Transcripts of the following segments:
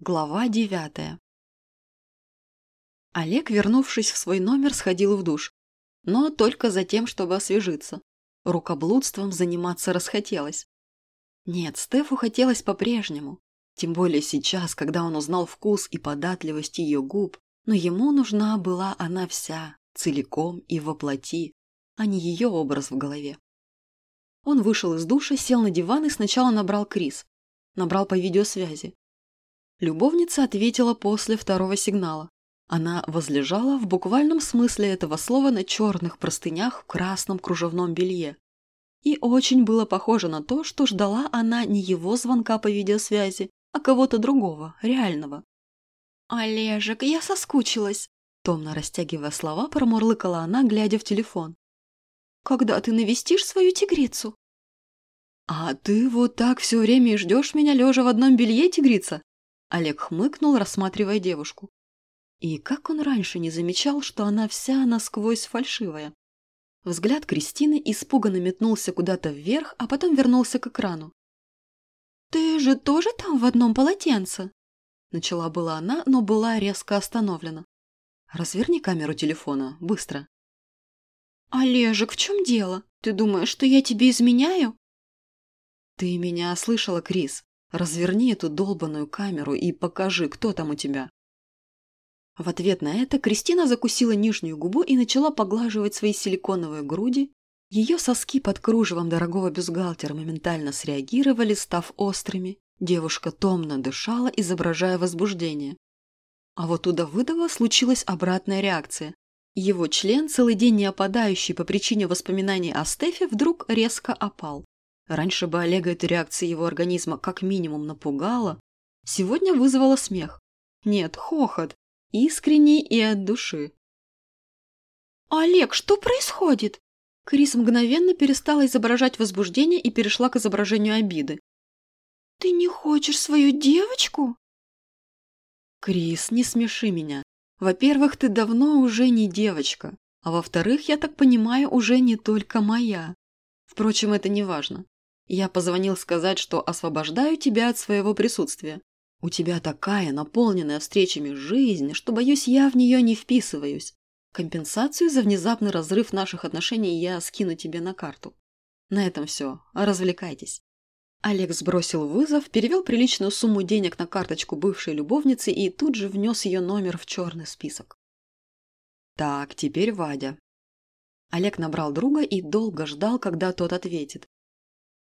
Глава девятая Олег, вернувшись в свой номер, сходил в душ. Но только за тем, чтобы освежиться. Рукоблудством заниматься расхотелось. Нет, Стефу хотелось по-прежнему. Тем более сейчас, когда он узнал вкус и податливость ее губ, но ему нужна была она вся, целиком и воплоти, а не ее образ в голове. Он вышел из душа, сел на диван и сначала набрал Крис. Набрал по видеосвязи. Любовница ответила после второго сигнала. Она возлежала в буквальном смысле этого слова на черных простынях в красном кружевном белье. И очень было похоже на то, что ждала она не его звонка по видеосвязи, а кого-то другого, реального. «Олежек, я соскучилась», – томно растягивая слова, промурлыкала она, глядя в телефон. «Когда ты навестишь свою тигрицу?» «А ты вот так все время и ждешь меня, лежа в одном белье, тигрица?» Олег хмыкнул, рассматривая девушку. И как он раньше не замечал, что она вся насквозь фальшивая. Взгляд Кристины испуганно метнулся куда-то вверх, а потом вернулся к экрану. «Ты же тоже там в одном полотенце?» Начала была она, но была резко остановлена. «Разверни камеру телефона, быстро». «Олежек, в чем дело? Ты думаешь, что я тебе изменяю?» «Ты меня слышала, Крис? Разверни эту долбаную камеру и покажи, кто там у тебя. В ответ на это Кристина закусила нижнюю губу и начала поглаживать свои силиконовые груди. Ее соски под кружевом дорогого бюстгальтера моментально среагировали, став острыми. Девушка томно дышала, изображая возбуждение. А вот у Давыдова случилась обратная реакция. Его член, целый день не опадающий по причине воспоминаний о Стефе, вдруг резко опал. Раньше бы Олега эта реакция его организма как минимум напугала, сегодня вызвала смех. Нет, хохот. Искренний и от души. «Олег, что происходит?» Крис мгновенно перестала изображать возбуждение и перешла к изображению обиды. «Ты не хочешь свою девочку?» «Крис, не смеши меня. Во-первых, ты давно уже не девочка, а во-вторых, я так понимаю, уже не только моя. Впрочем, это не важно. Я позвонил сказать, что освобождаю тебя от своего присутствия. У тебя такая наполненная встречами жизнь, что, боюсь, я в нее не вписываюсь. Компенсацию за внезапный разрыв наших отношений я скину тебе на карту. На этом все. Развлекайтесь. Олег сбросил вызов, перевел приличную сумму денег на карточку бывшей любовницы и тут же внес ее номер в черный список. Так, теперь Вадя. Олег набрал друга и долго ждал, когда тот ответит.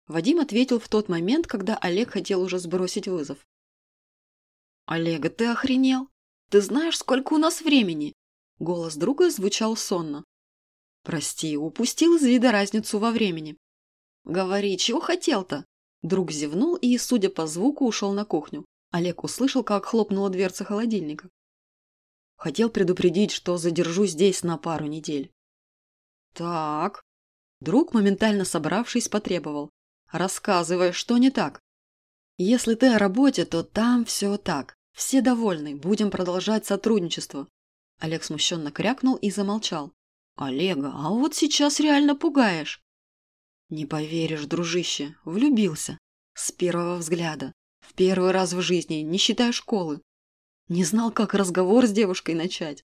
Вадим ответил в тот момент, когда Олег хотел уже сбросить вызов. «Олега, ты охренел? Ты знаешь, сколько у нас времени?» Голос друга звучал сонно. «Прости, упустил из вида разницу во времени». «Говори, чего хотел-то?» Друг зевнул и, судя по звуку, ушел на кухню. Олег услышал, как хлопнула дверца холодильника. Хотел предупредить, что задержусь здесь на пару недель. «Так...» Друг, моментально собравшись, потребовал. Рассказывай, что не так. Если ты о работе, то там все так. Все довольны, будем продолжать сотрудничество. Олег смущенно крякнул и замолчал. Олега, а вот сейчас реально пугаешь. Не поверишь, дружище, влюбился. С первого взгляда. В первый раз в жизни, не считая школы. Не знал, как разговор с девушкой начать.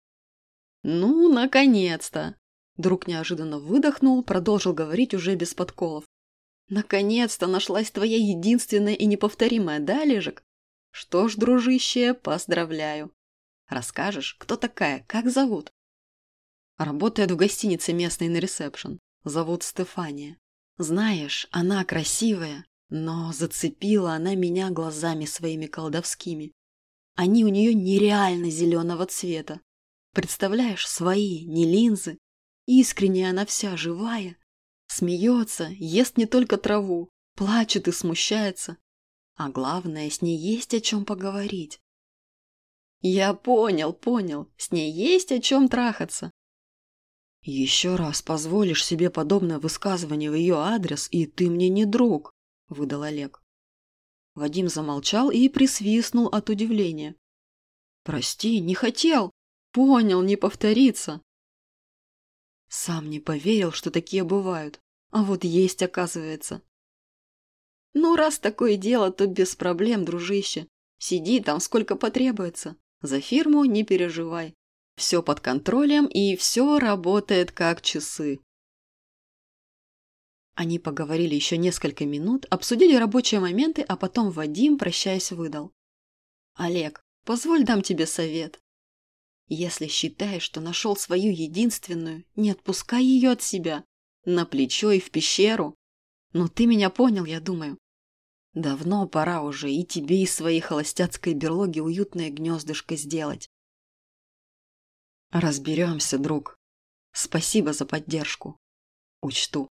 Ну, наконец-то. Друг неожиданно выдохнул, продолжил говорить уже без подколов. Наконец-то нашлась твоя единственная и неповторимая, да, Олежек? Что ж, дружище, поздравляю. Расскажешь, кто такая, как зовут? Работает в гостинице местной на ресепшн. Зовут Стефания. Знаешь, она красивая, но зацепила она меня глазами своими колдовскими. Они у нее нереально зеленого цвета. Представляешь, свои, не линзы. Искренняя она вся, живая. Смеется, ест не только траву, плачет и смущается. А главное, с ней есть о чем поговорить. Я понял, понял, с ней есть о чем трахаться. Еще раз позволишь себе подобное высказывание в ее адрес, и ты мне не друг, выдал Олег. Вадим замолчал и присвистнул от удивления. Прости, не хотел. Понял, не повторится. Сам не поверил, что такие бывают. А вот есть, оказывается. Ну, раз такое дело, то без проблем, дружище. Сиди там сколько потребуется. За фирму не переживай. Все под контролем и все работает как часы. Они поговорили еще несколько минут, обсудили рабочие моменты, а потом Вадим, прощаясь, выдал. «Олег, позволь дам тебе совет. Если считаешь, что нашел свою единственную, не отпускай ее от себя. На плечо и в пещеру. Ну, ты меня понял, я думаю. Давно пора уже и тебе из своей холостяцкой берлоги уютное гнездышко сделать. Разберемся, друг. Спасибо за поддержку. Учту.